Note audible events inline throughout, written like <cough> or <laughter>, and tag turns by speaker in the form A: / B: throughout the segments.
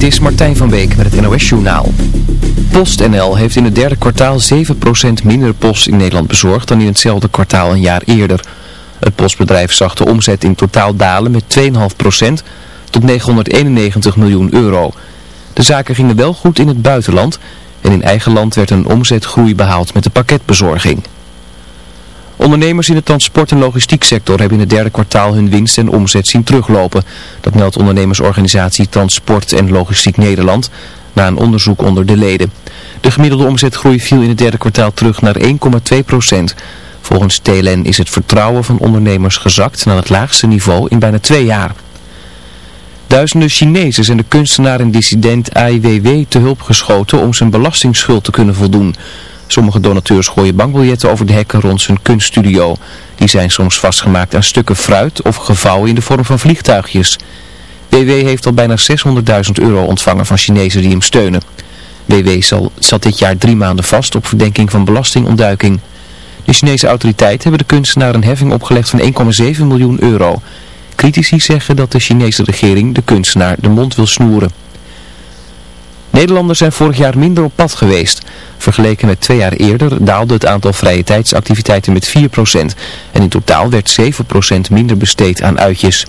A: Dit is Martijn van Beek met het NOS Journaal. PostNL heeft in het derde kwartaal 7% minder post in Nederland bezorgd dan in hetzelfde kwartaal een jaar eerder. Het postbedrijf zag de omzet in totaal dalen met 2,5% tot 991 miljoen euro. De zaken gingen wel goed in het buitenland en in eigen land werd een omzetgroei behaald met de pakketbezorging. Ondernemers in de transport- en logistieksector hebben in het derde kwartaal hun winst en omzet zien teruglopen. Dat meldt ondernemersorganisatie Transport en Logistiek Nederland na een onderzoek onder de leden. De gemiddelde omzetgroei viel in het derde kwartaal terug naar 1,2 procent. Volgens TLN is het vertrouwen van ondernemers gezakt naar het laagste niveau in bijna twee jaar. Duizenden Chinezen zijn de kunstenaar en dissident Ai Weiwei te hulp geschoten om zijn belastingsschuld te kunnen voldoen. Sommige donateurs gooien bankbiljetten over de hekken rond zijn kunststudio. Die zijn soms vastgemaakt aan stukken fruit of gevouwen in de vorm van vliegtuigjes. WW heeft al bijna 600.000 euro ontvangen van Chinezen die hem steunen. WW zat dit jaar drie maanden vast op verdenking van belastingontduiking. De Chinese autoriteiten hebben de kunstenaar een heffing opgelegd van 1,7 miljoen euro. Critici zeggen dat de Chinese regering de kunstenaar de mond wil snoeren. Nederlanders zijn vorig jaar minder op pad geweest. Vergeleken met twee jaar eerder daalde het aantal vrije tijdsactiviteiten met 4% en in totaal werd 7% minder besteed aan uitjes.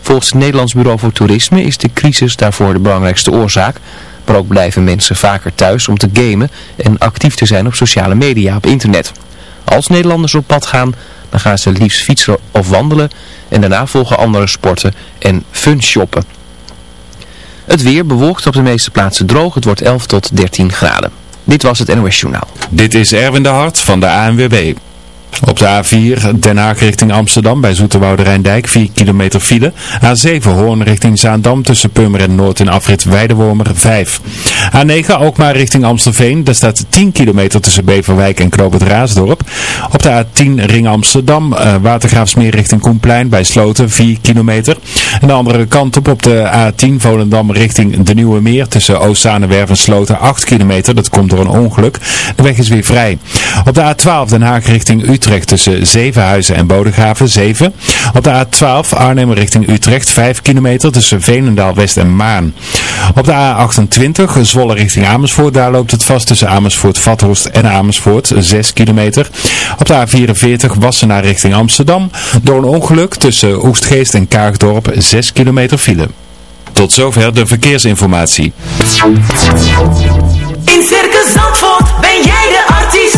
A: Volgens het Nederlands Bureau voor Toerisme is de crisis daarvoor de belangrijkste oorzaak, maar ook blijven mensen vaker thuis om te gamen en actief te zijn op sociale media op internet. Als Nederlanders op pad gaan, dan gaan ze liefst fietsen of wandelen en daarna volgen andere sporten en fun shoppen. Het weer bewolkt op de meeste plaatsen droog. Het wordt 11 tot 13 graden. Dit was het NOS Journaal.
B: Dit is Erwin de Hart van de ANWB. Op de A4 Den Haag richting Amsterdam bij Zoeterwoude Rijndijk 4 kilometer file. A7 Hoorn richting Zaandam tussen Purmerend Noord en afrit Weidewormer 5. A9 Alkmaar richting Amstelveen. Daar staat 10 kilometer tussen Beverwijk en Knoop het Raasdorp. Op de A10 Ring Amsterdam uh, Watergraafsmeer richting Koenplein bij Sloten 4 kilometer. En de andere kant op op de A10 Volendam richting de Nieuwe Meer tussen Oostzaanewerf en Sloten 8 kilometer. Dat komt door een ongeluk. De weg is weer vrij. Op de A12 Den Haag richting Utrecht Tussen Zevenhuizen en Bodegraven 7. Op de A12 Arnhem richting Utrecht 5 kilometer tussen Veenendaal West en Maan. Op de A28 Zwolle richting Amersfoort, daar loopt het vast tussen Amersfoort, Vathorst en Amersfoort 6 kilometer. Op de A44 Wassenaar richting Amsterdam door een ongeluk tussen Oestgeest en Kaagdorp 6 kilometer file. Tot zover de verkeersinformatie.
C: In Circus Zandvoort ben jij de artiest.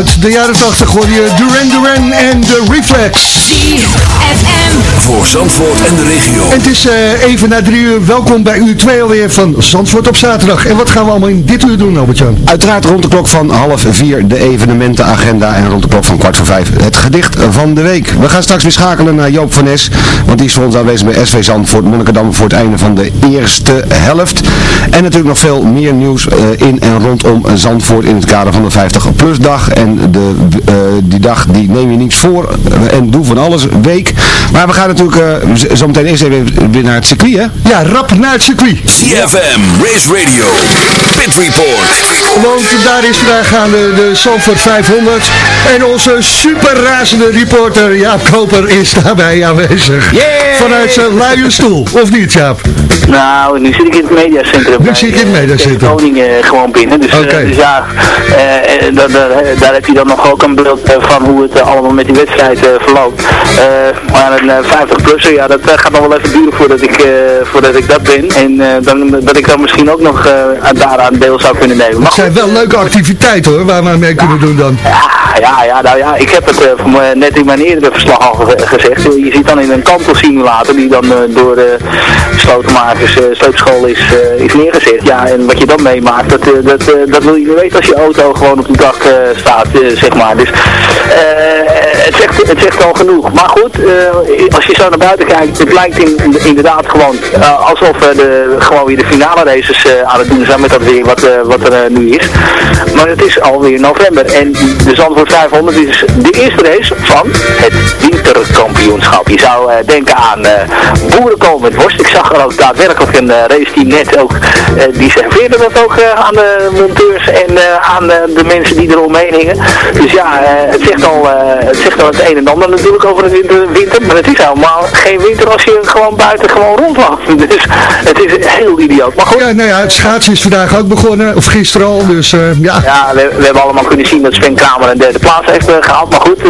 D: Uit de jaren 80 hoor je Duran Duran en de Reflex.
E: Voor Zandvoort en de regio.
D: En het is eh, even na drie uur. Welkom bij uur 2 alweer van Zandvoort op zaterdag. En wat gaan we allemaal in dit uur doen, Albert-Jan?
F: Uiteraard rond de klok van half vier de evenementenagenda en rond de klok van kwart voor vijf het gedicht van de week. We gaan straks weer schakelen naar Joop van Nes, want die is voor ons aanwezig bij SV Zandvoort Monnikendam voor het einde van de eerste helft. En natuurlijk nog veel meer nieuws eh, in en rondom Zandvoort in het kader van de 50 plus dag. En de, eh, die dag die neem je niets voor en doe van alles week. Maar we gaan natuurlijk uh, zo meteen eerst even weer naar het circuit hè?
D: Ja, rap naar het circuit.
E: CFM, Race Radio, Pit Report.
D: Want daar is vandaag aan de, de Zandvoort 500. En onze super razende reporter Jaap Koper is daarbij aanwezig. Vanuit zijn luie stoel, of niet Jaap?
G: Nou, nu zit ik in het mediacentrum.
D: Nu zit ik in het mediacentrum.
G: Groningen gewoon binnen. Dus,
D: Oké.
G: eh, dus ja, eh, eh, daar, daar, daar heb je dan nog ook een beeld eh, van hoe het eh, allemaal met die wedstrijd eh, verloopt. Eh, maar een 50-plusser, ja, dat eh, gaat nog wel even duren voordat ik, eh, voordat ik dat ben. En eh, dan, dat ik dan misschien ook nog daaraan deel zou kunnen nemen. Maar
D: Het zijn wel leuke activiteiten hoor, waar we mee kunnen doen dan.
G: ja, ja, ja, nou ja, ik heb het net in mijn eerdere verslag al ge- gezegd. Je ziet dan in een kantelsimulator die dan door de slotenmakers, sleupschool is, is neergezet. Ja, en wat je dan meemaakt, dat, dat, dat wil je niet weten als je auto gewoon op het dak staat, zeg maar. Dus het, zegt, het zegt al genoeg. Maar goed, als je zo naar buiten kijkt, het lijkt in, inderdaad gewoon eh, alsof we de, gewoon weer de finale races eh, aan het doen zijn met dat weer wat, eh, wat er eh, nu is. Maar het is alweer november en de Zandvoort 500 is de eerste race van het winterkampioenschap. Je zou eh, denken aan eh boerenkool met worst. Ik zag er ook daadwerkelijk een eh, raceteam net ook, eh, die serveerde dat ook eh, aan de monteurs en eh, aan eh, de mensen die er omheen hingen. Dus ja, eh, het, zegt al, eh, het zegt al het een en ander natuurlijk over de winter, winter, maar het is helemaal geen winter als je gewoon buiten gewoon rondloopt. <laughs> Dus het is heel idioot. Maar goed,
D: Ja, nou ja, het schaatsen is vandaag ook begonnen, of gisteren al, dus eh, ja.
G: ja, we, we hebben allemaal kunnen zien dat Sven Kramer een derde plaats heeft eh, gehaald. Maar goed, eh,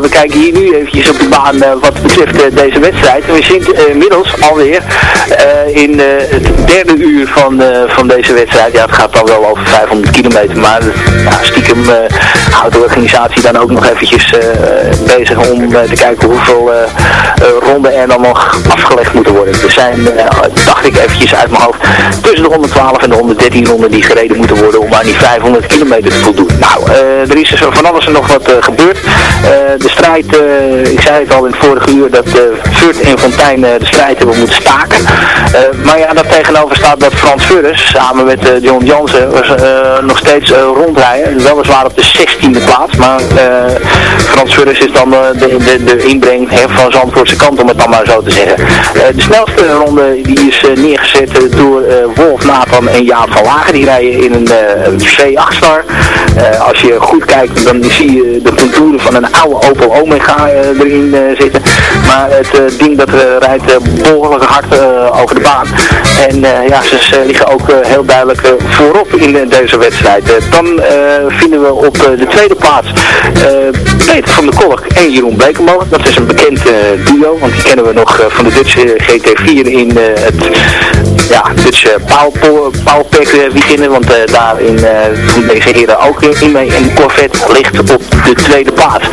G: we kijken hier nu eventjes op de baan wat betreft deze wedstrijd. En we zien eh, inmiddels alweer in het derde uur van, van deze wedstrijd. Ja, het gaat dan wel over 500 kilometer, maar ja, stiekem houdt de organisatie dan ook nog eventjes bezig om te kijken hoeveel ronden er dan nog afgelegd moeten worden. Er zijn, eh, dacht ik eventjes uit mijn hoofd, tussen de 112 en de 113 ronden die gereden moeten worden om aan die 500 kilometer te voldoen. Nou, eh, er is dus van alles en nog wat eh, gebeurd. Eh, de strijd, eh, ik zei het al in het vorige uur, dat Furt en Fontijn eh, de strijd hebben moeten staken. Eh, maar ja, daar tegenover staat dat Frans Furres, samen met eh, John Jansen, eh, nog steeds eh, rondrijden. Weliswaar op de 16e plaats, maar eh, Frans Furres is dan eh, de, de, de inbreng van Om het zo te zeggen. Eh, de snelste ronde die is eh, neergezet eh, door Wolf, Nathan en Jaap van Lagen. Die rijden in een eh, C8-star. Eh, als je goed kijkt, dan zie je de contouren van een oude Opel Omega erin zitten. Maar het ding dat rijdt eh, behoorlijk hard over de baan. En ja, ze, liggen ook heel duidelijk voorop in deze wedstrijd. Dan vinden we op de tweede plaats Peter van der Kolk en Jeroen Blekemolen. Dat is een bekend duo, want die kennen we nog eh, van de Dutch GT4 in eh, het ja, Dutch Powerpack uh, weekenden. Want eh, daarin uh, doen deze heren ook in mee. En Corvette ligt op de tweede plaats.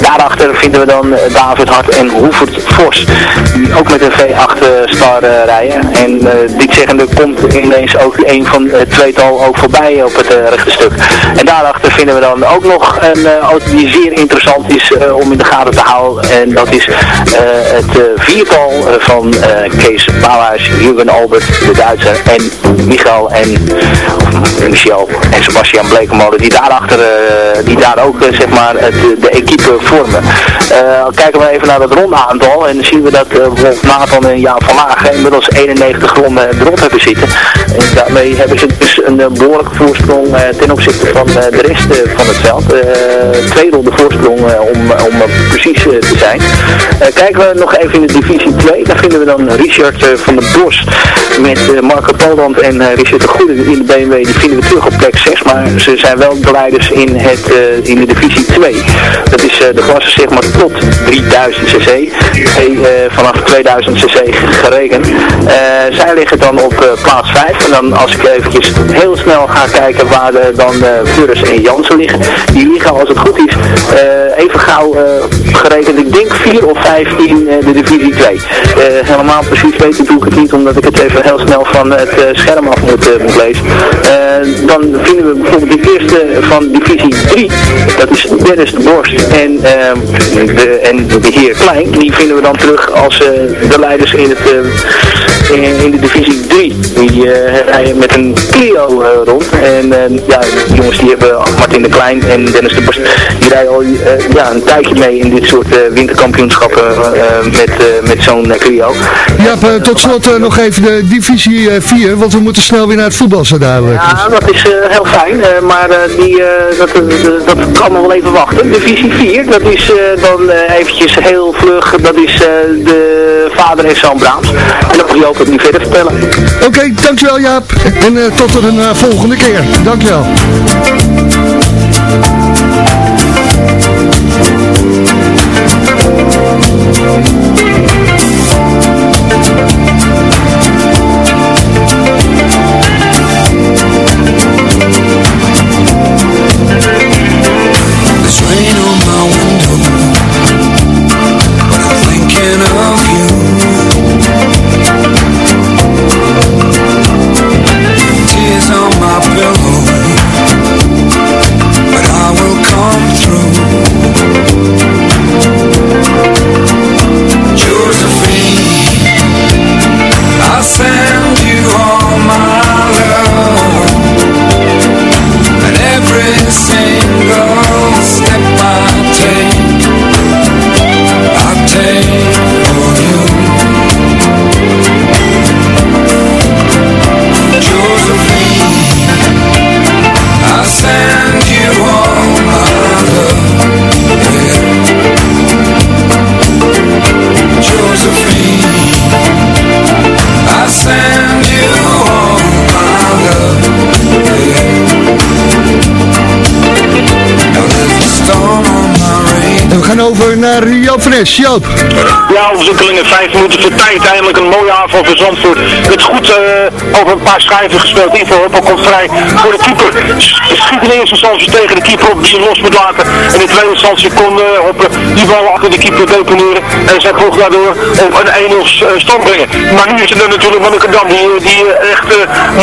G: Daarachter vinden we dan eh, David Hart en Hoevert Vos. Die ook met een V8 star eh, rijden. En uh, dit zeggende komt ineens ook een van het tweetal ook voorbij op het uh, rechte stuk. En daarachter vinden we dan ook nog een uh, auto die zeer interessant is uh, om in de gaten te houden. En dat is uh, het uh, viertal van Kees Bouwhuis, Jurgen Albert, de Duitser en Michael en Michel en Sebastian Blekemolen die daarachter, die daar ook zeg maar het, de equipe vormen. kijken we even naar het rondaantal en dan zien we dat Wolf Nathan en Jaap van Lagen inmiddels 91 ronden erop hebben zitten. En daarmee hebben ze dus een behoorlijke voorsprong ten opzichte van de rest van het veld. twee ronden voorsprong om, om precies te zijn. kijken we nog even in de divisie 2, daar vinden we dan Richard van der Bos met Marco Poland en Richard de Goede in de BMW, die vinden we terug op plek 6, maar ze zijn wel de leiders in, het, in de divisie 2. Dat is de klasse zeg maar tot 3000 cc. Eh, vanaf 2000 cc gerekend. zij liggen dan op plaats 5. En dan als ik eventjes heel snel ga kijken waar de, dan Furus en Jansen liggen. Die liggen als het goed is even gauw gerekend. Ik denk 4 of 5 in de divisie 2. helemaal precies weten doe ik het niet omdat ik het even heel snel van het scherm af moet, moet lezen. dan vinden we bijvoorbeeld de eerste van divisie 3. Dat is Dennis de Borst en, uh, de, en de heer Klein. Die vinden we dan terug als de leiders in, het, in, in, de divisie 3. Die rijden met een Clio rond. En ja, de jongens die hebben Martin de Klein en Dennis de Borst. Die rijden al ja, een tijdje mee in dit soort winterkampioenschappen met, met zo'n Clio.
D: Ja, tot slot nog even de divisie 4. Want we moeten snel weer naar het voetbal zo dadelijk.
G: Ja, dat is heel fijn. maar die, dat, dat kan nog wel even wachten. Divisie 4, dat is dan eventjes heel vlug, dat is de vader en zoon Braams. En dan moet je ook nu verder vertellen.
D: Oké, okay, dankjewel Jaap. En tot een volgende keer. Dankjewel. Over naar Joop Fres. Joop.
H: Ja, ontwikkelingen vijf minuten voor tijd. Eindelijk een mooie aanval voor Zandvoort. Het goed uh, over een paar schijven gespeeld. Ivo Huppel komt vrij voor de keeper. Schiet in eerste instantie tegen de keeper op die los moet laten. En in tweede instantie kon uh, op die bal achter de keeper deponeren. En zij vroeg daardoor op een 1-0 stand brengen. Maar nu is het er natuurlijk Monnikendam die, die echt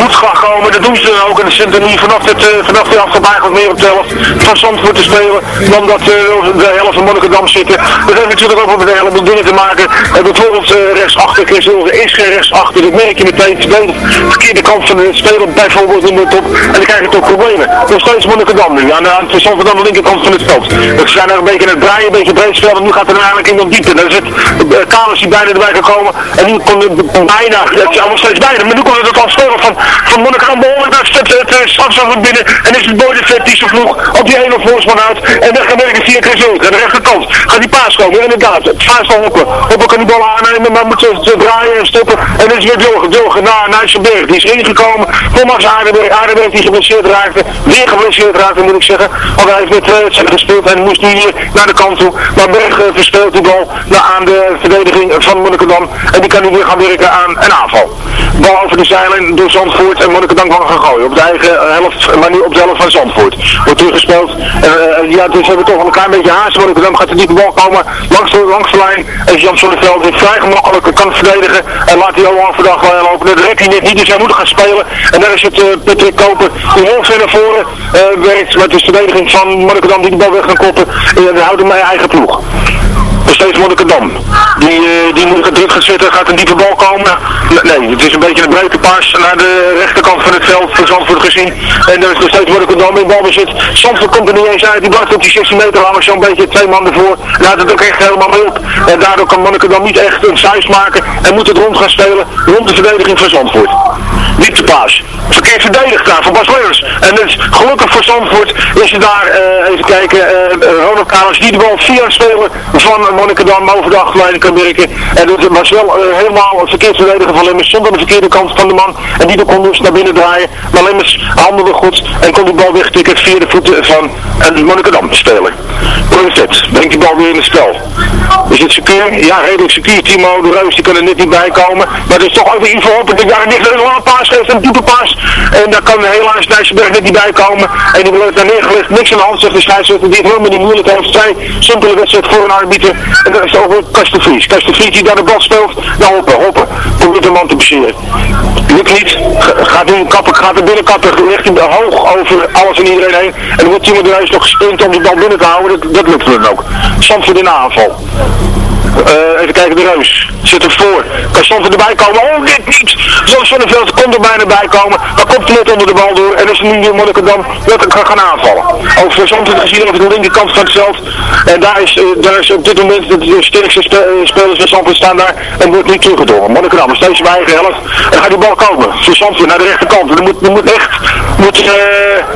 H: moet gaan komen. Dat doen ze dan ook. En ze zitten nu vanaf, het, vanaf de afgebageld meer op de helft van Zandvoort te spelen. Dan dat de helft van Monnikendam zitten. Heeft natuurlijk ook met een heleboel dingen te maken. Uh, bijvoorbeeld uh, rechtsachter, Chris Wilde is geen rechtsachter. Dat merk je meteen. De verkeerde kant van de speler bijvoorbeeld in de top. En dan krijg je toch problemen. Nog steeds Monnikendam nu. Aan de, aan de, aan de linkerkant van het veld. We zijn er een beetje in het draaien, een beetje breed spelen. En nu gaat er eigenlijk in de diepte. Dan zit uh, Kalis die bijna erbij gekomen. En nu kon het bijna, het is allemaal steeds bijna. Maar nu kon het al spelen van, van Monnikendam behoorlijk naar het, het, het binnen. En is het Boy de Vet die zo vroeg op die ene voorspan uit. En dan gaan werken via Chris Wilde. Aan de rechterkant gaat die paas komen. Inderdaad, het al Hoppen. Hoppen kan die bal aannemen, maar moet ze draaien en stoppen. En dan is weer Wilgen. Wilgen naar Nijsselberg. Die is ingekomen voor Max Aardenberg. Aardenberg die geblesseerd raakte. Weer geblesseerd raakte moet ik zeggen. Want hij heeft met uh, gespeeld en moest nu hier naar de kant toe. Maar Berg uh, verspeelt die bal aan de verdediging van Monnikendam. En die kan nu weer gaan werken aan een aanval. Bal over de zeilen door Zandvoort en Monnikendam kan gaan gooien. Op de eigen helft, maar nu op de helft van Zandvoort. Wordt teruggespeeld. Uh, ja, dus hebben we toch een klein beetje haast. Monnikendam gaat er niet de bal komen langs de, lijn. En Jan Zonneveld is vrij gemakkelijk kan verdedigen. En laat hij Johan vandaag wel lopen. Dat redt hij net niet, dus hij moet gaan spelen. En daar is het uh, Patrick Koper die heel ver naar voren uh, werkt met de verdediging van Monnikendam die de bal weg gaan koppen. En uh, houden mijn eigen ploeg nog steeds Monnikendam. Die, uh, die moet druk gaat zitten, gaat een diepe bal komen. Nee, het is een beetje een breuke pas naar de rechterkant van het veld van Zandvoort gezien. En er is nog steeds Monnikendam in balbezit. Zandvoort komt er niet eens uit, die blijft op die 16 meter lang zo'n beetje twee man ervoor. Laat het ook echt helemaal op. En daardoor kan Monnikendam niet echt een size maken en moet het rond gaan spelen rond de verdediging van Zandvoort. Klaas. Verkeerd verdedigd daar voor Bas Lemmers. En dus gelukkig voor Zandvoort is er daar, eh, even kijken, uh, Ronald Kalens die de bal via spelen van Monnikendam over de achterlijn kan werken. En dat was wel helemaal het verkeerd verdedigen van Lemmers zonder de verkeerde kant van de man. En die kon dus naar binnen draaien. Maar Lemmers handelde goed en kon die bal wegtikken via de voeten van een Monnikendam speler. Perfect, brengt die bal weer in het spel. Is het secuur? Ja, redelijk secuur. Timo de Reus die kan er net niet bij komen. Maar het is toch ook in hoop dat daar niet een lange paas geeft, paas. En daar kan helaas Nijsselberg net niet bij komen. En die wordt daar neergelegd. Niks aan de hand zegt de scheidsrechter die het helemaal niet moeilijk heeft. Zij simpele wedstrijd voor een arbiter. En dat is over Kasten Vries. Kasten Vries die daar de bal speelt. Nou hoppen, hoppen. Probeert de man te passeren. Lukt niet. Gaat nu kappen, gaat er binnen kappen. Ligt hij hoog over alles en iedereen heen. En dan wordt de Reus nog gesprint om die bal binnen te houden. Dat, dat lukt hem ook. Zandvoort in de aanval. Uh, even kijken, de Reus zit er voor. Kan soms erbij komen. Oh, dit niet. Zoals Veld komt er bijna bij komen. Maar komt net onder de bal door. En is nu weer Monnikendam dat kan gaan aanvallen. Over Zandvoort gezien over de linkerkant van het. En daar is, uh, daar is op dit moment de sterkste spe spelers van Zandvoort staan daar. En wordt niet teruggedrongen. Monnikendam is steeds bij helft. En gaat die bal komen. Voor naar de rechterkant. Er moet, moet echt... Moet,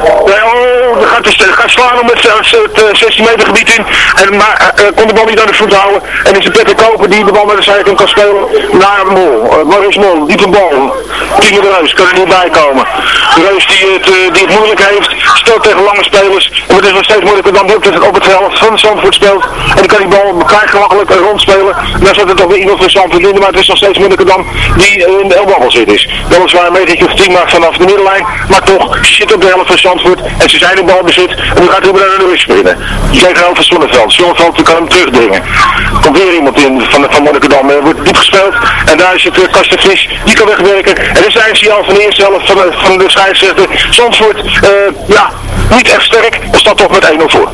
H: oh, dan gaat, hij gaat slaan om het, het 16 meter gebied in. En, maar kon de bal niet aan de voet houden. En is het Koper die de bal naar de zijkant kan spelen naar Mol. Uh, Maurice Mol, diepe bal. Timo de Reus kan er niet bij komen. De Reus die het, uh, die het moeilijk heeft, speelt tegen lange spelers. En het is nog steeds moeilijker dan ook het op het veld van Zandvoort speelt. En dan kan die bal elkaar gemakkelijk rondspelen. En dan zit er toch weer iemand van Zandvoort in, maar het is nog steeds moeilijker dan die in de elbabbel zit is. Weliswaar een metertje of 10 maakt vanaf de middenlijn, maar toch zit op de helft van Zandvoort. En ze zijn in balbezit en nu gaat Ruben naar de Reus spelen. Helft van Zonneveld. Zonneveld kan hem terugdringen. Iemand in van, van Monnikendam. Er wordt diep gespeeld. En daar is het uh, Kastenvis. Die kan wegwerken. En zijn ze al van de eerste helft van, van de scheidsrechter. Zandvoort, ja, niet echt sterk. Er staat toch met 1-0 voor.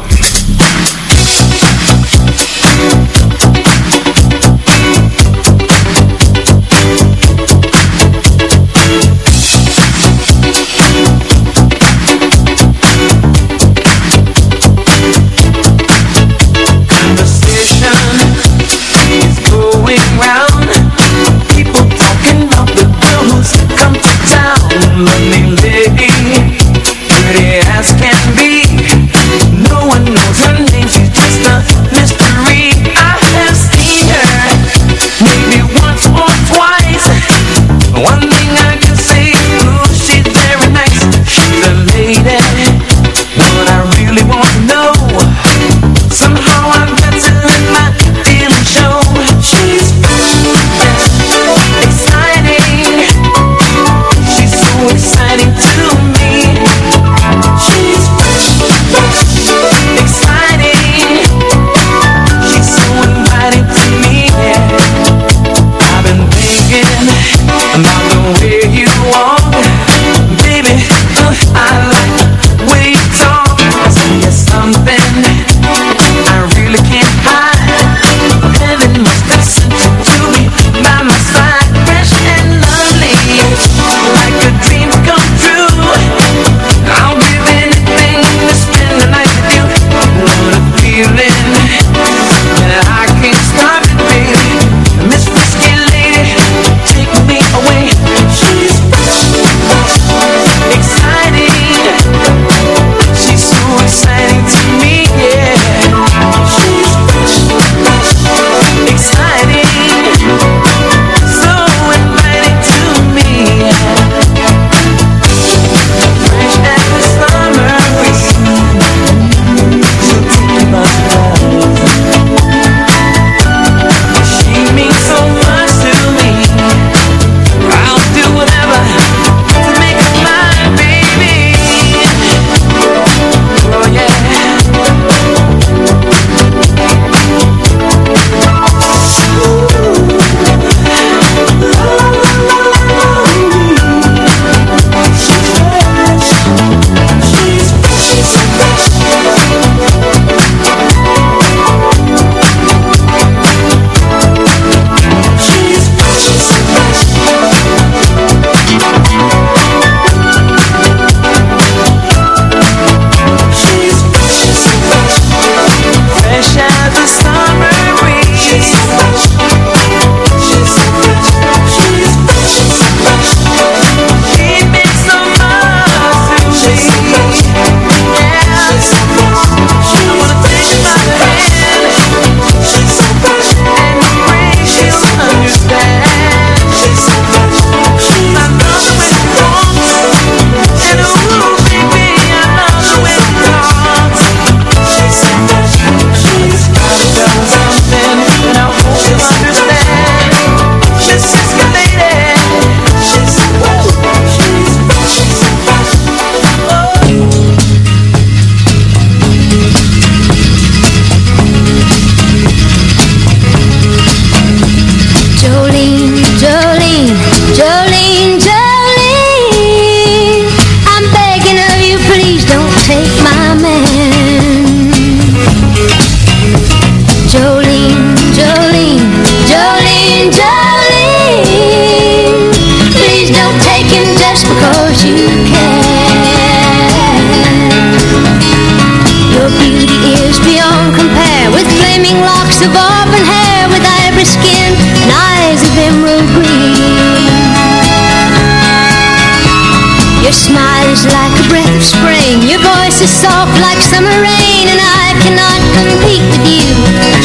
I: Is soft like summer rain And I cannot compete with you,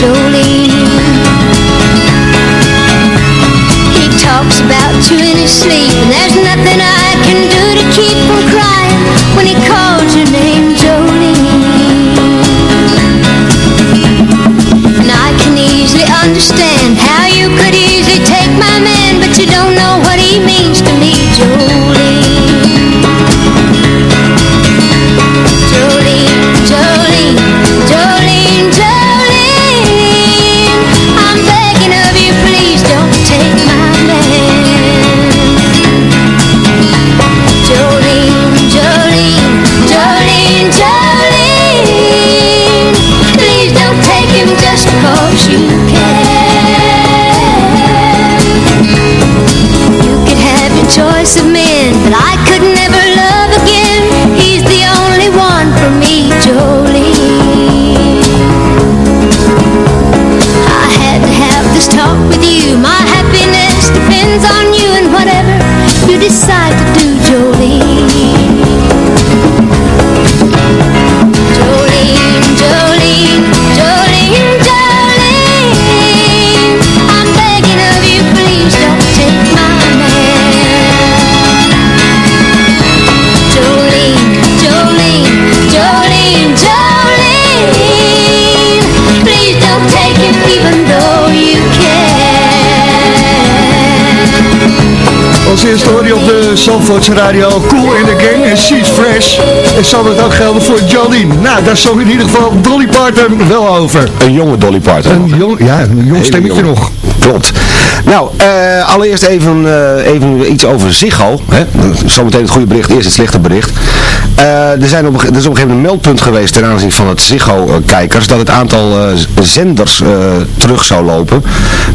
I: Jolene. He talks about you in his sleep And there's I could never
D: op de Zandvoortse radio Cool in the Gang en She's Fresh. En zal dat ook gelden voor Jolene. Nou, daar zong in ieder geval Dolly Parton wel over.
F: Een jonge Dolly Parton.
D: Een jong, ja, een jong stemmetje nog.
F: Klopt. Nou, eh, allereerst even, eh, even iets over Ziggo. Hè? Zometeen het goede bericht, eerst het slechte bericht. Eh, er, zijn op, er is op een gegeven moment een meldpunt geweest ten aanzien van het Ziggo-kijkers dat het aantal zenders terug zou lopen.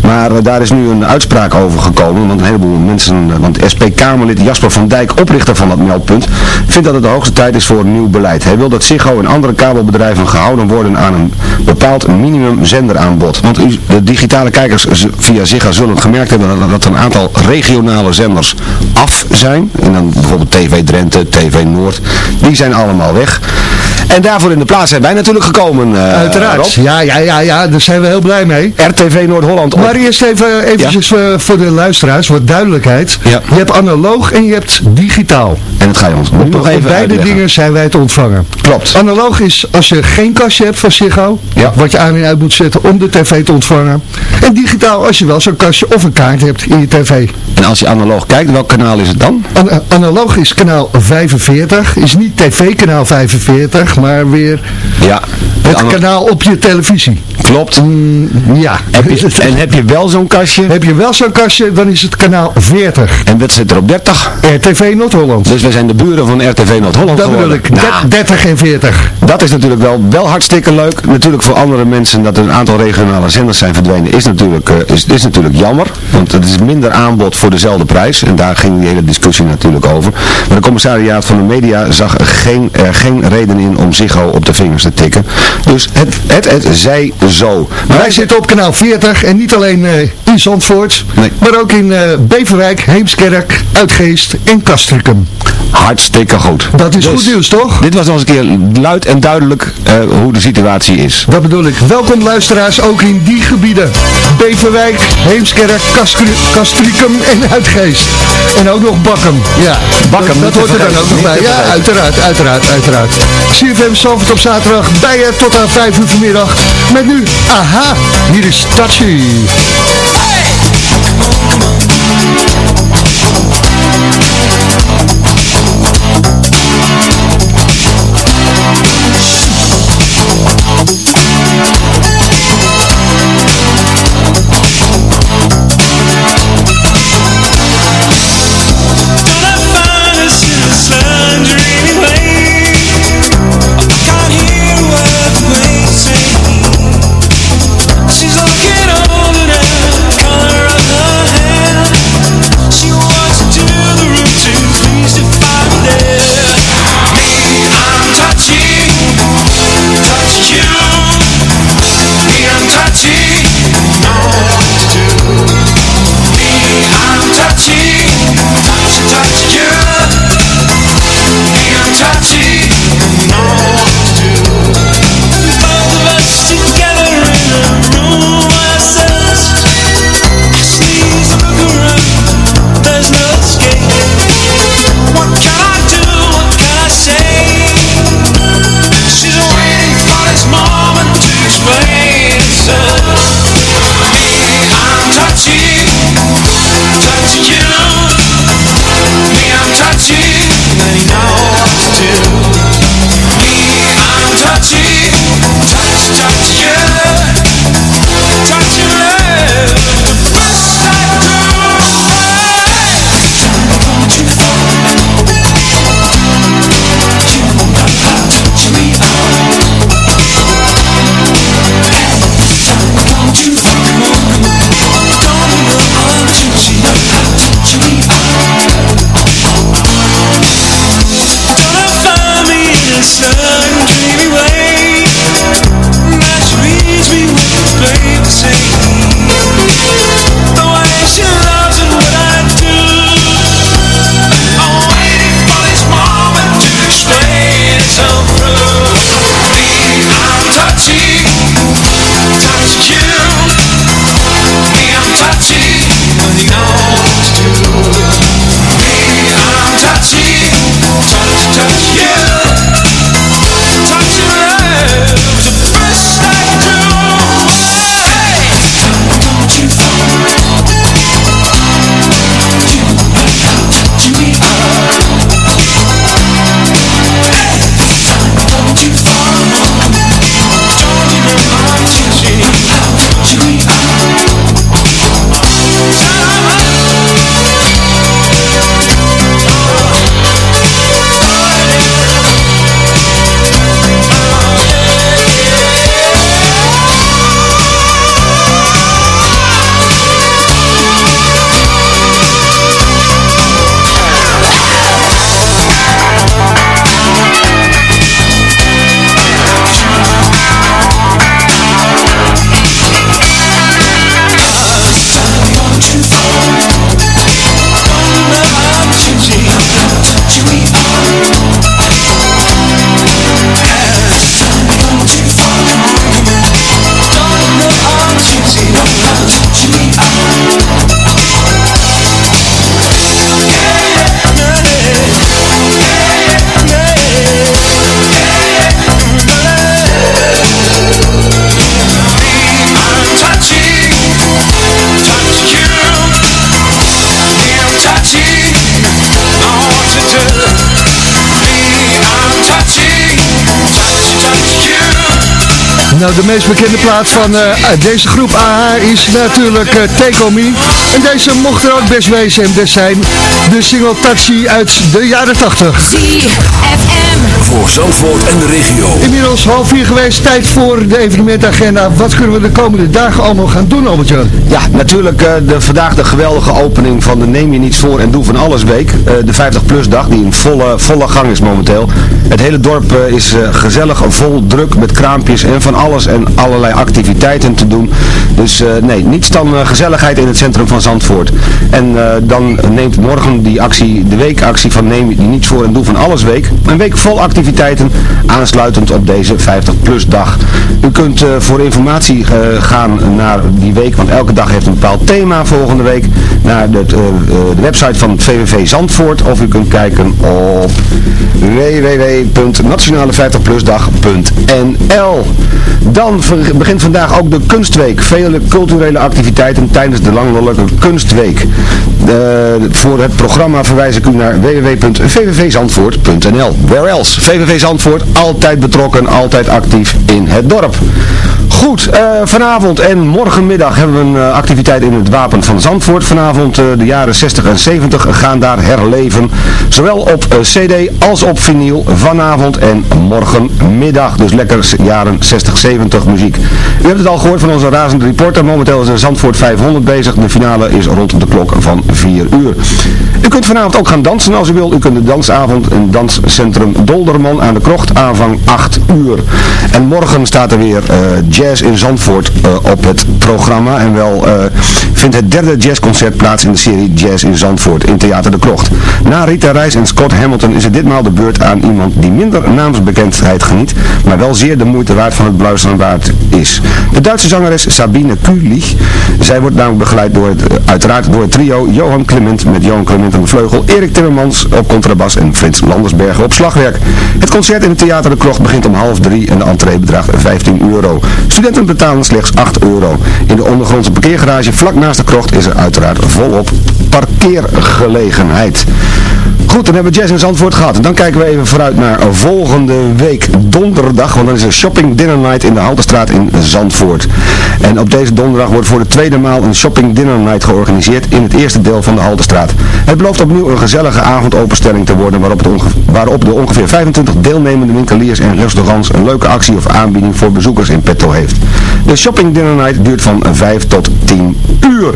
F: Maar daar is nu een uitspraak over gekomen, want een heleboel mensen, want SP-Kamerlid Jasper van Dijk, oprichter van dat meldpunt, vindt dat het de hoogste tijd is voor een nieuw beleid. Hij wil dat Ziggo en andere kabelbedrijven gehouden worden aan een bepaald minimum zenderaanbod. Want de digitale kijkers via Ziggo zullen gemerkt hebben dat, dat een aantal regionale zenders af zijn. En dan bijvoorbeeld TV Drenthe, TV Noord, die zijn allemaal weg. En daarvoor in de plaats zijn wij natuurlijk gekomen, eh,
D: Uiteraard.
F: Rob.
D: Ja, ja, ja, ja, daar zijn we heel blij mee.
F: RTV Noord-Holland.
D: Maar eerst even eventjes eh, voor de luisteraars, wat duidelijkheid.
F: Ja.
D: Je hebt analoog en je hebt digitaal.
F: En dat ga je ons nog even
D: beide
F: uitleggen.
D: dingen zijn wij te ontvangen.
F: Klopt.
D: Analoog is als je geen kastje hebt van Ziggo,
F: Ja.
D: wat je aan en uit moet zetten om de tv te ontvangen. En digitaal als je wel zo'n kastje of een kaart hebt in je tv.
F: En als je analoog kijkt, welk kanaal is het dan?
D: An- analoog is kanaal 45, is niet tv kanaal 45, maar weer
F: Ja.
D: het kanaal op je televisie.
F: Klopt.
D: Mm, ja.
F: Heb je, <laughs> en heb je wel zo'n kastje?
D: Heb je wel zo'n kastje, dan is het kanaal 40.
F: En wat zit er op 30?
D: RTV Noord-Holland.
F: Dus we zijn de buren van RTV Noord-Holland
D: Dat bedoel ik.
F: Nou,
D: Der- 30 en 40.
F: dat is natuurlijk wel, wel hartstikke leuk. Natuurlijk voor andere mensen dat er een aantal regionale zenders zijn verdwenen is natuurlijk, eh, is, is natuurlijk jammer. Want het is minder aanbod voor dezelfde prijs. En daar ging die hele discussie natuurlijk over. Maar de commissariaat van de media zag geen, er geen reden in om Ziggo op de vingers te tikken. Dus het, het, het zij zo. Maar
D: Wij zitten op kanaal 40 en niet alleen eh, in Zandvoort,
F: Nee.
D: maar ook in eh, Beverwijk, Heemskerk, Uitgeest en Castricum.
F: hartstikke goed.
D: Dat is
F: Dus,
D: goed nieuws, toch?
F: Dit was nog eens een keer luid en duidelijk eh, hoe de situatie is.
D: Dat bedoel ik. Welkom luisteraars ook in die gebieden. Beverwijk, Heemskerk, Castri- Castricum en Uitgeest. En ook nog Bakkum. Ja,
F: Bakkum,
D: dat, dat hoort er dan ook nog bij. Ja, uiteraard, uiteraard, uiteraard. CFM op zaterdag bij je tot aan 5 uur vanmiddag. Met nu, aha, hier is Tachi. Nou, de meest bekende plaat van uh, deze groep AH is natuurlijk uh, Take On Me. En deze mocht er ook best wezen en best zijn. De single Taxi uit de jaren 80.
E: CFM. Voor Zandvoort en de regio.
D: Inmiddels half vier geweest. Tijd voor de evenementagenda. Wat kunnen we de komende dagen allemaal gaan doen, Albertje?
F: Ja, natuurlijk uh, de, vandaag de geweldige opening van de Neem je niets voor en doe van alles week. de 50 plus dag die in volle, volle gang is momenteel. Het hele dorp is gezellig, vol, druk met kraampjes en van alles en allerlei activiteiten te doen. Dus nee, niets dan gezelligheid in het centrum van Zandvoort. En dan neemt morgen die actie, de weekactie van Neem je niets voor en doe van alles week. Een week vol activiteiten, aansluitend op deze 50 plus dag. U kunt voor informatie gaan naar die week, want elke dag heeft een bepaald thema volgende week. Naar de, de website van VVV Zandvoort of u kunt kijken op www.nationale50plusdag.nl Dan begint vandaag ook de Kunstweek. Vele culturele activiteiten tijdens de landelijke Kunstweek. voor het programma verwijs ik u naar www.vvvzandvoort.nl Where else? VVV Zandvoort, altijd betrokken, altijd actief in het dorp. Goed, uh, vanavond en morgenmiddag hebben we een uh, activiteit in het Wapen van Zandvoort. Vanavond de jaren 60 en 70 gaan daar herleven. Zowel op cd als op vinyl vanavond en morgenmiddag. Dus lekker jaren 60, 70 muziek. U hebt het al gehoord van onze razende reporter. Momenteel is de Zandvoort 500 bezig. De finale is rond de klok van 4 uur. U kunt vanavond ook gaan dansen als u wilt. U kunt de dansavond in danscentrum Dolderman aan de Krocht aanvang 8 uur. En morgen staat er weer jazz in Zandvoort uh, op het programma. En wel uh, vindt het derde jazzconcert plaats in de serie Jazz in Zandvoort in Theater de Krocht. Na Rita Reis en Scott Hamilton is het ditmaal de beurt aan iemand die minder naamsbekendheid geniet, maar wel zeer de moeite waard van het beluisteren is. De Duitse zangeres Sabine Kulich. Zij wordt namelijk begeleid door het, uiteraard door het trio Johan Clement met Johan Clement aan de vleugel, Erik Timmermans op contrabas en Frits Landersbergen op slagwerk. Het concert in het Theater de Krocht begint om half drie en de entree bedraagt 15 euro. Studenten betalen slechts 8 euro. In de ondergrondse parkeergarage vlak naast de krocht is er uiteraard volop parkeergelegenheid. Goed, dan hebben we Jazz in Zandvoort gehad. Dan kijken we even vooruit naar volgende week donderdag. Want dan is er Shopping Dinner Night in de Haltestraat in Zandvoort. En op deze donderdag wordt voor de tweede maal een Shopping Dinner Night georganiseerd in het eerste deel van de Haltestraat. Het belooft opnieuw een gezellige avondopenstelling te worden waarop, waarop de ongeveer 25 deelnemende winkeliers en restaurants een leuke actie of aanbieding voor bezoekers in petto heeft. De Shopping Dinner Night duurt van 5 tot 10 uur.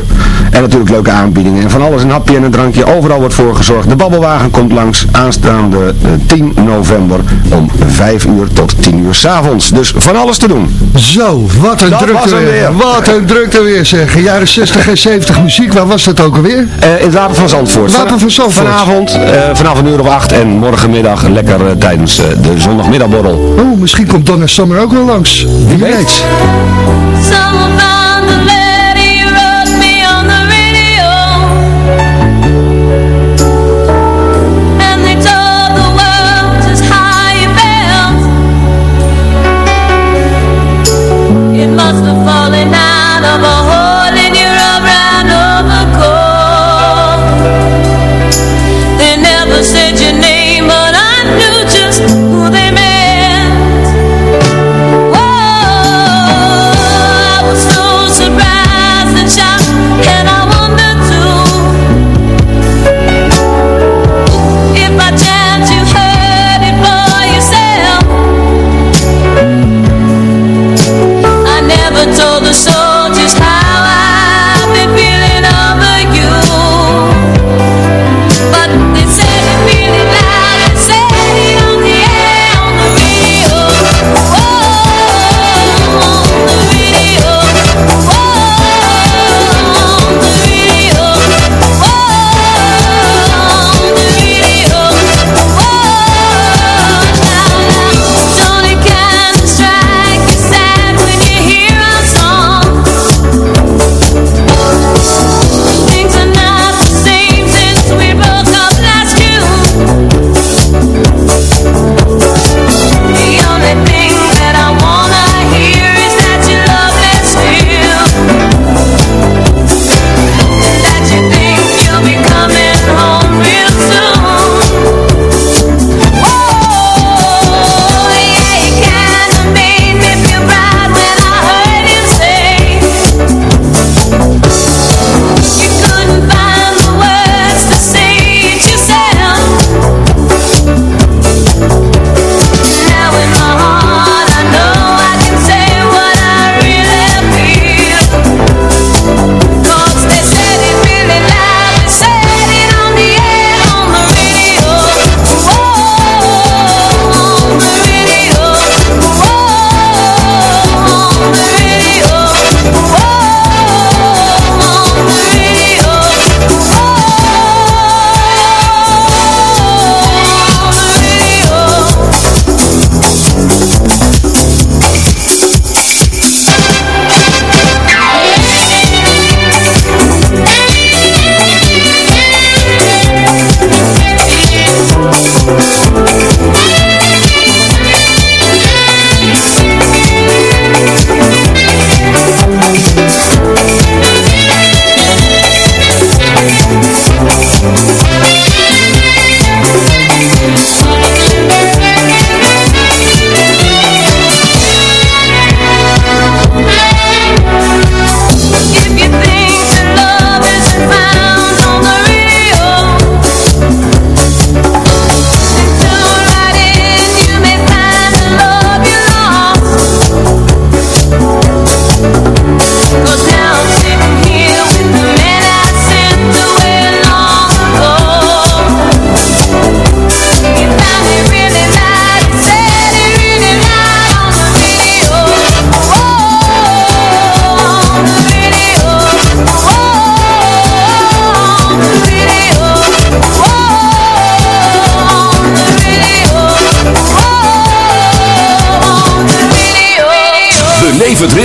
F: En natuurlijk leuke aanbiedingen en van alles een hapje en een drankje. Overal wordt voor gezorgd. De babbelwagen komt langs aanstaande 10 eh, november om 5 uur tot 10 uur s'avonds. Dus van alles te doen.
J: Zo, wat een drukte weer. Wat een drukte weer zeg. Jaren 60 en 70 muziek, waar was dat ook alweer?
F: Uh, in het Wapen van Zandvoort.
J: Wapen van Zandvoort.
F: Vanavond, uh, vanaf een uur of 8 en morgenmiddag lekker uh, tijdens de zondagmiddagborrel.
J: Oh, misschien komt Donna Summer ook wel langs. Wie weet. weet.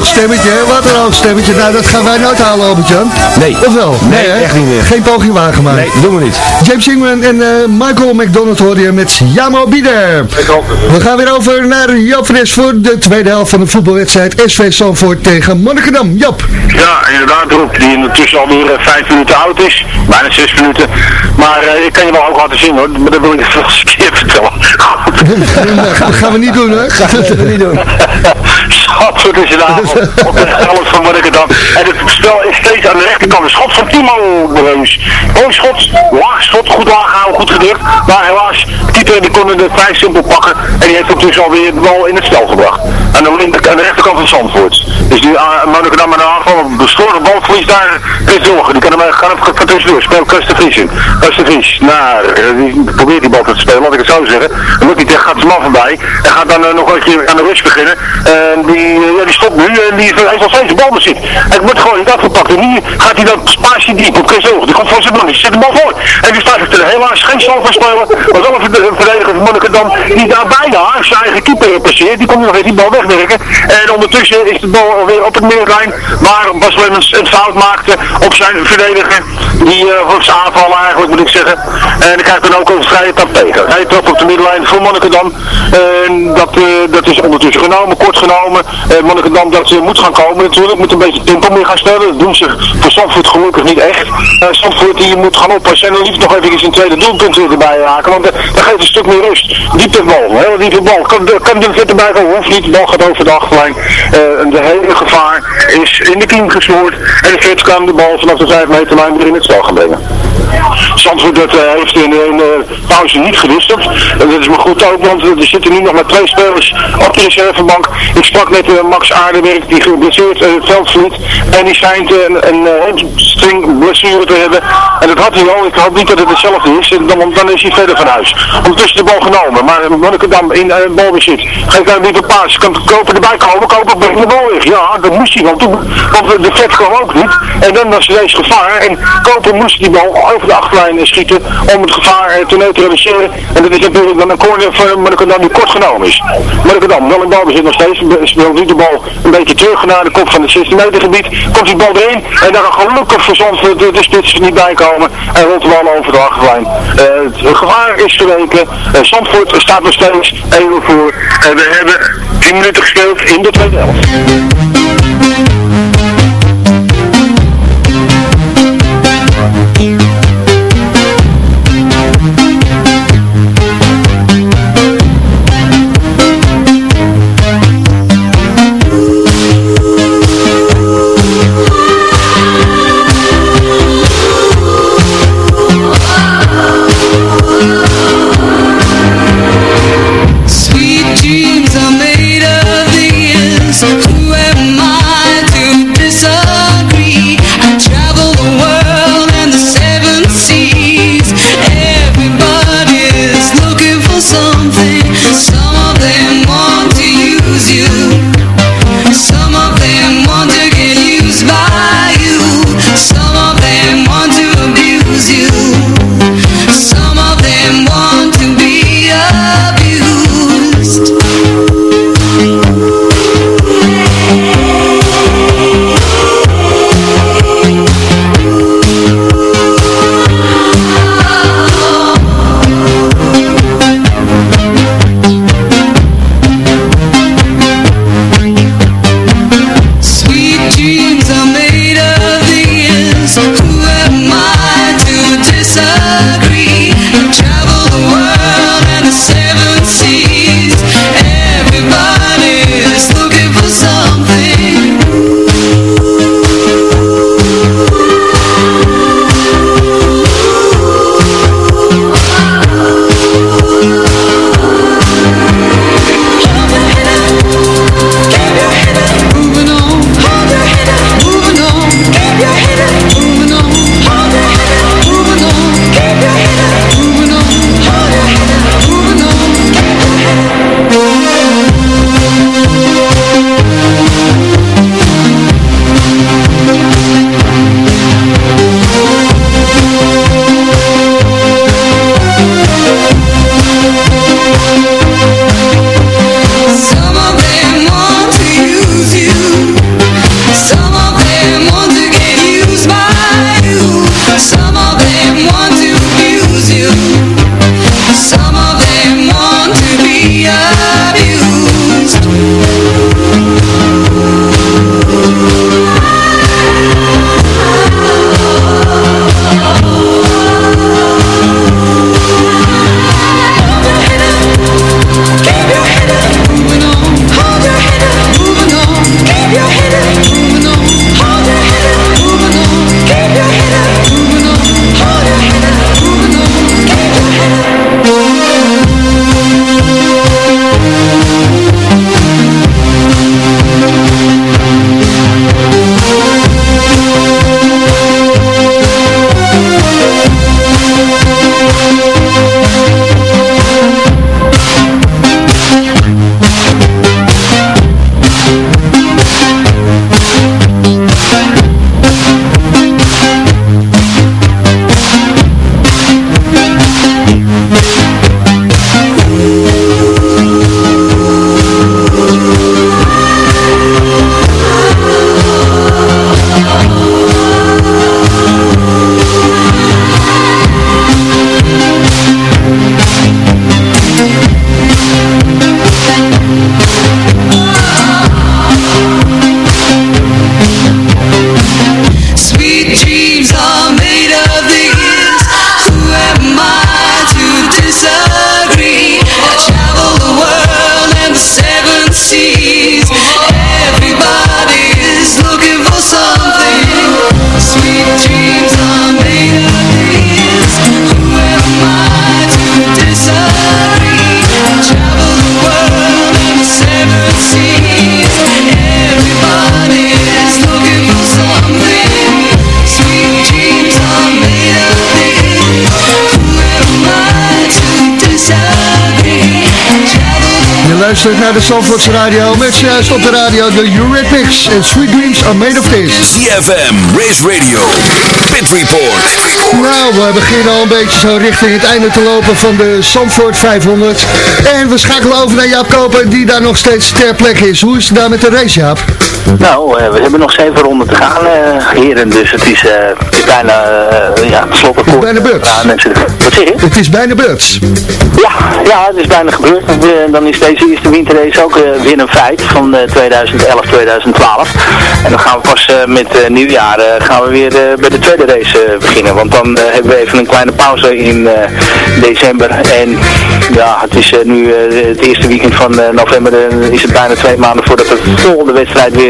D: hoog stemmetje, hè? Wat een hoog stemmetje. Nou, dat gaan wij nooit halen, Albert-Jan.
F: Nee.
D: Of wel?
F: Nee, echt niet meer.
D: Geen poging wagen
F: Nee, doen we niet.
D: James Ingman en eh, Michael McDonald hoor je met Jamo Bieder. We gaan weer over naar van Es voor de tweede helft van de voetbalwedstrijd SV Zandvoort tegen Monnikendam. Joop.
H: Ja, inderdaad, Rob, die ondertussen alweer eh, vijf minuten oud is. Bijna zes minuten. Maar eh, ik kan je wel ook laten zien hoor, maar dat wil ik wel eens een keer vertellen.
D: dat gaan we niet doen, hè?
F: Dat gaan we niet doen. <laughs>
H: Zandvoort is de avond op de helft van Monnikendam. En het spel is steeds aan de rechterkant. Een schot van Timo Breus. Mooi schot, laag schot, goed laag houden, goed gedrukt. Maar helaas, de keeper die kon het vrij simpel pakken. En die heeft ondertussen alweer de bal in het spel gebracht. Aan de, linker, aan de rechterkant van Zandvoort. Dus die uh, Monnikendam met een aanval, een bestoorde balverlies daar Zorgen. Die kan hem gaan op van tussendoor. Speelt Kust de Vries in. Vries, nou, die probeert die bal te spelen, laat ik het zo zeggen. Dan lukt niet, gaat zijn man voorbij. En gaat dan uh, nog een keer aan de rust beginnen. En die, ja, die stopt nu en die heeft nog steeds bezit. Het wordt gewoon niet afgepakt. En nu gaat hij dan spatie diep op Zorgen. Die komt voor zijn man, die zet de bal voor. En die staat er helaas geen slag van spelen. Maar wel een verdediger van Monnikendam die daar bijna zijn eigen keeper passeert. Die komt nog even die bal wegwerken. En ondertussen is de bal alweer op het middenlijn. Maar Bas Lemmens een fout maakte op zijn verdediger. Die uh, op zijn aanval eigenlijk moet ik zeggen. En dan krijgt dan ook een vrije tap tegen. Hij trapt op de middenlijn voor Monnikendam. En dat, uh, dat is ondertussen genomen, kort genomen. Uh, Monnikendam dat ze moet gaan komen natuurlijk. Moet een beetje tempo meer gaan stellen. Dat doen ze voor Zandvoort gelukkig niet echt. Uh, die moet gaan oppassen. En dan liefst nog even een tweede doelpunt erbij raken. Want dat geeft een stuk meer rust. Diepte bal, hele diepe bal. Kan, kan de vet erbij komen? Hoeft niet. De bal gaat over de achterlijn. de hele gevaar is in de kiem gesmoord. En de vet kan de bal vanaf de 5 meter lijn weer in het spel gaan. Zandvoort uh, heeft in de pauze niet gewisseld. En dat is maar goed ook, want er zitten nu nog maar twee spelers op de reservebank. Ik sprak met uh, Max Aardenwerk, die geblesseerd het. En die schijnt een, een blessure te hebben. En dat had hij al. Ik hoop niet dat het hetzelfde is. Dan, dan is hij verder van huis. Ondertussen de bal genomen. Maar Monnikendam in uh, balbezit. Geeft daar niet een paas. Kan Koper erbij komen. Koper brengt de bal weg. Ja, dat moest hij wel doen. Want de vet kwam ook niet. En dan was er deze gevaar. En Koper moest die bal de achterlijn schieten om het gevaar te neutraliseren. En dat is natuurlijk dan een corner van Monnikendam die kort genomen is. Monnikendam, wel in balbezit nog steeds. Speelt nu de bal een beetje terug naar de kop van het 16 meter gebied. Komt die bal erin. En daar gelukkig voor Zandvoort de, de spits niet bij komen. En rolt de bal over de achterlijn. Het gevaar is geweken. Uh, Zandvoort staat nog steeds 1 voor. En we hebben 10 minuten gespeeld in de tweede helft.
D: Luistert naar de Zandvoortse Radio. Met juist op de radio de Eurythmics en Sweet Dreams are made of this.
E: CFM, Race Radio, Pit Report.
D: Nou, we beginnen al een beetje zo richting het einde te lopen van de Zandvoort 500. En we schakelen over naar Jaap Koper, die daar nog steeds ter plekke is. Hoe is het daar met de race, Jaap?
G: Nou, eh, we hebben nog zeven ronden te gaan, eh, heren. Dus het is, eh, het is bijna, uh, ja, slot
D: Het is bijna beurt.
G: Wat zeg je?
D: Het is bijna beurt.
G: Ja, ja, het is bijna gebeurd. dan is deze eerste winterrace ook weer een feit van 2011-2012. En dan gaan we pas met nieuwjaar gaan we weer bij de tweede race beginnen. Want dan hebben we even een kleine pauze in december. En ja, het is nu het eerste weekend van november. is het bijna twee maanden voordat de volgende wedstrijd weer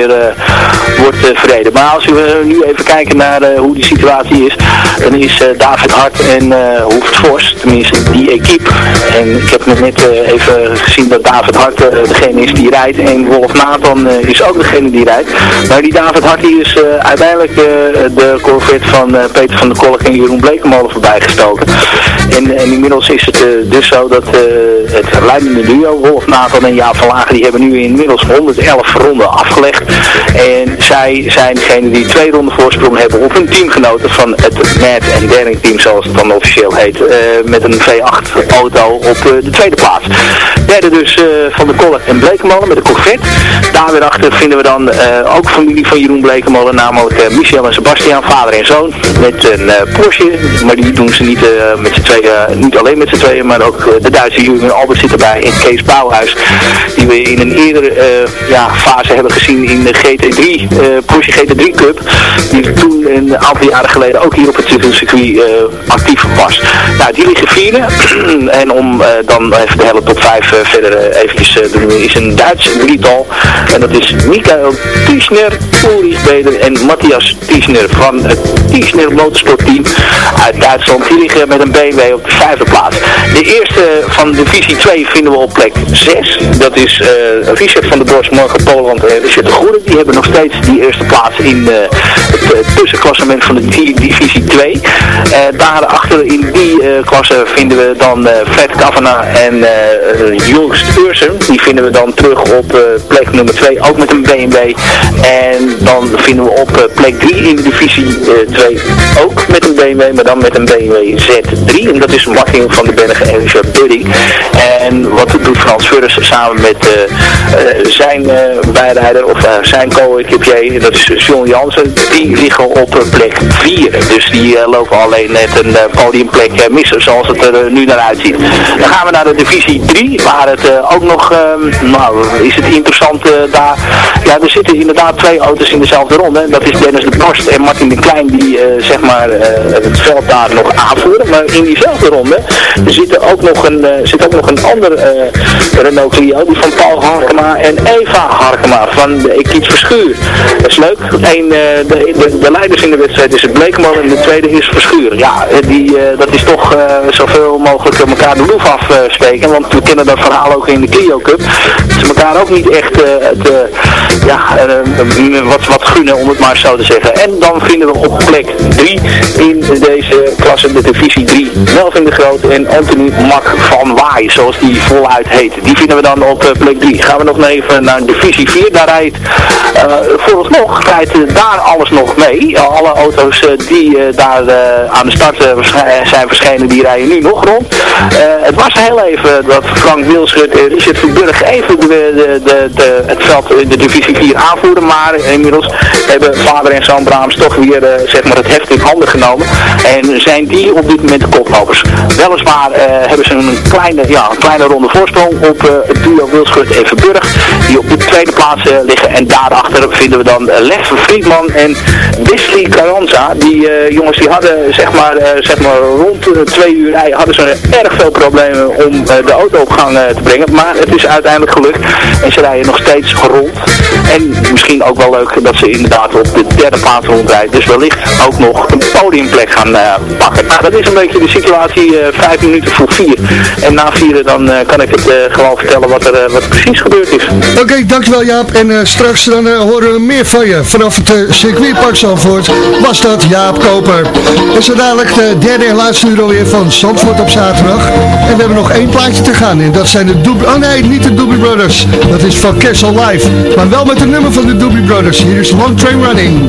G: wordt verreden. Maar als we nu even kijken naar hoe die situatie is, dan is David Hart en Hoeft Vos, tenminste die equipe. En ik heb net even gezien dat David Hart degene is die rijdt en Wolf Nathan is ook degene die rijdt. Maar die David Hart die is uiteindelijk de Corvette van Peter van der Kolk en Jeroen Blekemolen voorbij gestoken. En, inmiddels is het dus zo dat het leidende duo, Wolf Nathan en Jaap van die hebben nu inmiddels 111 ronden afgelegd. En zij zijn degene die twee ronden voorsprong hebben op hun teamgenoten van het Mad en Daring team, zoals het dan officieel heet, uh, met een V8 auto op de tweede plaats. Derde dus van de Kolk en Blekemolen met de Corvette. Daar weer achter vinden we dan ook familie van Jeroen Blekemolen, namelijk Michel en Sebastian, vader en zoon, met een Porsche. Maar die doen ze niet met z'n tweeën, niet alleen met z'n tweeën, maar ook de Duitse Jurgen Albert zit erbij en Kees Bouwhuis, die we in een eerdere ja, fase hebben gezien in de GT3, uh, Porsche GT3 Cup, die toen een aantal jaren geleden ook hier op het circuit actief was. Nou, die liggen vierde. <clears throat> en om dan even de hele top 5 verder eventjes te doen, is een Duits drietal. En dat is Michael Tischner, Ulrich Beder en Matthias Tischner van het Tischner Motorsport Team uit Duitsland. Die liggen met een BMW op de vijfde plaats. De eerste van divisie 2 vinden we op plek 6. Dat is Richard van der Bos, Morgen Poland en Richard de Goede. Die hebben nog steeds die eerste plaats in uh, het tussenklassement van de divisie 2. Uh, daarachter in die uh, klasse vinden we dan Fred Kavanaugh en Joost Ursen. Die vinden we dan terug op plek nummer 2, ook met een BMW. En dan vinden we op plek 3 in de divisie 2 ook met een BMW, maar dan met een BMW Z3. En dat is Martin van den Bergen en Richard Buddy. En wat doet Frans Furres samen met zijn bijrijder of zijn co-equipier, dat is John Jansen, die liggen op plek 4. Dus die lopen alleen net een podiumplek missen, zoals het er nu naar uitziet. Dan gaan we naar de divisie 3, waar het ook nog, ehm, nou, is het interessant daar. Ja, er zitten inderdaad twee auto's in dezelfde ronde. Dat is Dennis de Borst en Martin de Klein, die zeg maar het veld daar nog aanvoeren. Maar in diezelfde ronde zit ook nog een, zit ook nog een ander Renault Clio, die van Paul Harkema en Eva Harkema van de Equipe Verschuur. Dat is leuk. Eén, de, de, de, leiders in de wedstrijd is het Bleekman en de tweede is Verschuur. Ja, die, dat is toch zoveel mogelijk elkaar de loef afspreken. want we kennen dat verhaal ook in de Clio Cup. Dat ze elkaar ook niet echt ja, wat, wat gunnen, om het maar zo te zeggen. En dan vinden we op plek 3 in deze klasse, de divisie 3, Melvin de Groot en Anthony Mak van Waai, zoals die voluit heet. Die vinden we dan op plek 3. Gaan we nog even naar divisie 4. Daar rijdt uh, vooralsnog rijdt daar alles nog mee. Alle auto's die daar aan de start zijn verschenen, die rijden nu nog rond. het was heel even dat Frank Wilschut en Richard Verburg even de, de, de, het veld in de divisie 4 aanvoeren. Maar inmiddels hebben vader en zoon Braams toch weer zeg maar het heft in handen genomen. En zijn die op dit moment de koplopers. Weliswaar hebben ze een kleine, ja, een kleine ronde voorsprong op het duo Wilschut en Verburg. Die op de tweede plaats liggen. En daarachter vinden we dan Lef Friedman en Wesley Carranza. Die jongens die hadden zeg maar, zeg maar rond twee uur rij hadden ze erg veel problemen om de auto op gang te brengen. Maar het is uiteindelijk gelukt. En ze rijden nog steeds rond. En misschien ook wel leuk dat ze inderdaad op de derde plaats rondrijdt. Dus wellicht ook nog een podiumplek gaan pakken. Nou, dat is een beetje de situatie vijf minuten voor vier. En na vieren dan kan ik het gewoon vertellen wat er, wat precies gebeurd is.
D: Oké, dankjewel Jaap. En straks dan horen we meer van je. Vanaf het circuitpark Zandvoort was dat Jaap Koper. En zo dadelijk de derde en laatste uur alweer van Zandvoort op zaterdag. En we hebben nog één plaatje te gaan. En dat zijn de Doobie... Oh nee, niet de Doobie Brothers. Dat is van Castle Live. Maar wel met de nummer van de Doobie Brothers. Hier is Long Train Running.